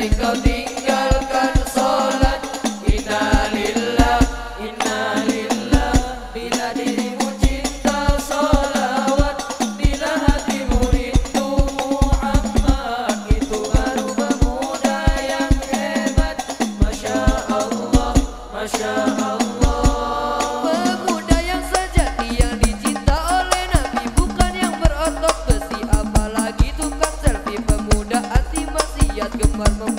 sering kau tinggalkan Bila dirimu cinta Bila hatimu rindu Muhammad. Itu baru pemuda yang hebat. Masya Allah, Masya Allah. Pemuda yang sejati yang dicinta oleh Nabi Bukan yang berotot Mas não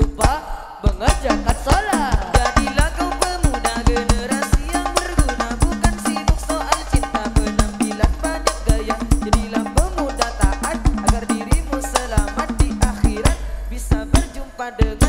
lupa mengerjakan solat. Jadilah kau pemuda generasi yang berguna bukan sibuk soal cinta. Penampilan banyak gaya jadilah pemuda taat agar dirimu selamat di akhirat. Bisa berjumpa dengan